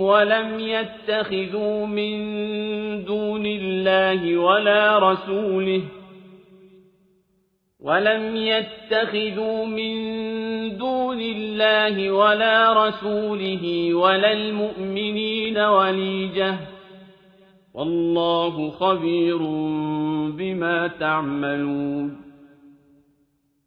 وَلَمْ يَتَّخِذُوا مِن دُونِ اللَّهِ وَلَا رَسُولِهِ وَلَمْ يَتَّخِذُوا مِن دُونِ اللَّهِ وَلَا رَسُولِهِ وَلَا الْمُؤْمِنِينَ وَلِيجَةً والله خبير بما تعملون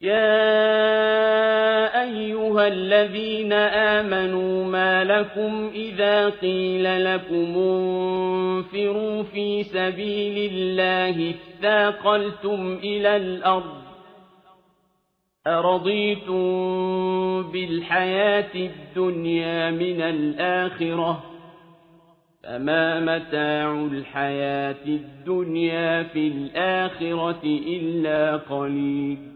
يا أيها الذين آمنوا ما لكم إذا قيل لكم انفروا في سبيل الله اثاقلتم إلى الأرض أرضيتم بالحياة الدنيا من الآخرة فما متاع الحياة الدنيا في الآخرة إلا قليل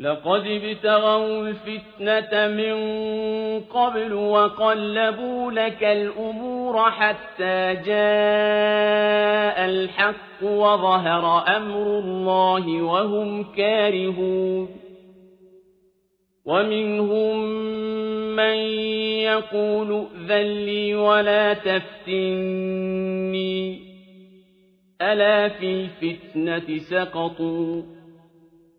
لقد ابتغوا الفتنة من قبل وقلبوا لك الأمور حتى جاء الحق وظهر أمر الله وهم كارهون. ومنهم من يقول ائذن لي ولا تفتني. ألا في الفتنة سقطوا؟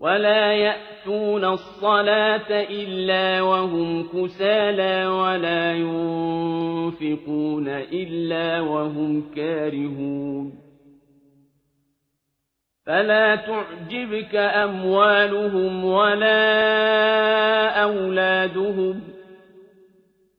ولا يأتون الصلاة إلا وهم كسالى ولا ينفقون إلا وهم كارهون فلا تعجبك أموالهم ولا أولادهم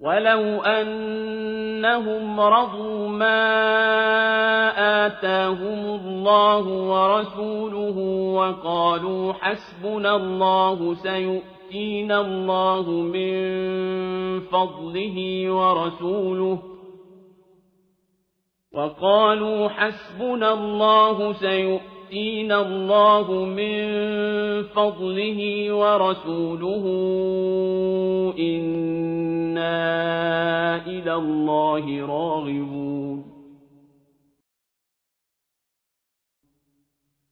ولو أنهم رضوا ما آتاهم الله ورسوله وقالوا حسبنا الله سيؤتينا الله من فضله ورسوله وقالوا حسبنا الله سيؤتينا الله من فضله ورسوله إنا إلى الله راغبون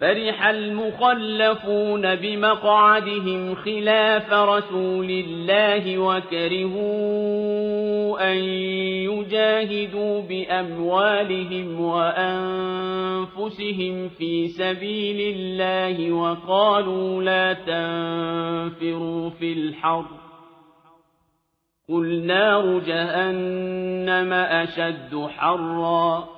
فرح المخلفون بمقعدهم خلاف رسول الله وكرهوا أن يجاهدوا بأموالهم وأنفسهم في سبيل الله وقالوا لا تنفروا في الحر قل نار جهنم أشد حرًّا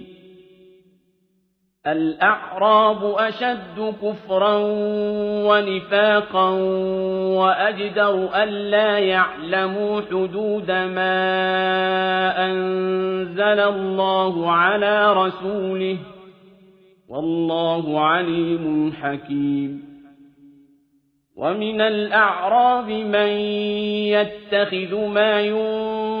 الأعراب أشد كفرا ونفاقا وأجدر ألا يعلموا حدود ما أنزل الله على رسوله والله عليم حكيم. ومن الأعراب من يتخذ ما ينفق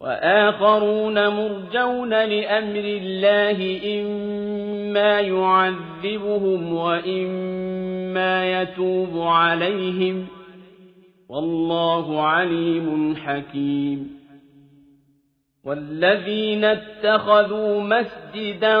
وآخرون مرجون لأمر الله إما يعذبهم وإما يتوب عليهم. والله عليم حكيم. والذين اتخذوا مسجدا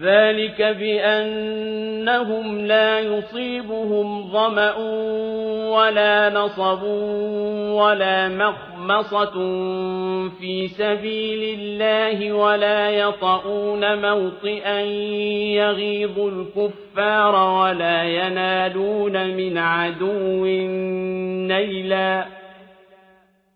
ذلك بأنهم لا يصيبهم ظمأ ولا نصب ولا مخمصة في سبيل الله ولا يطؤون موطئا يغيظ الكفار ولا ينالون من عدو نيلا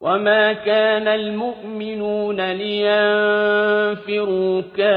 وما كان المؤمنون لينفروا كافة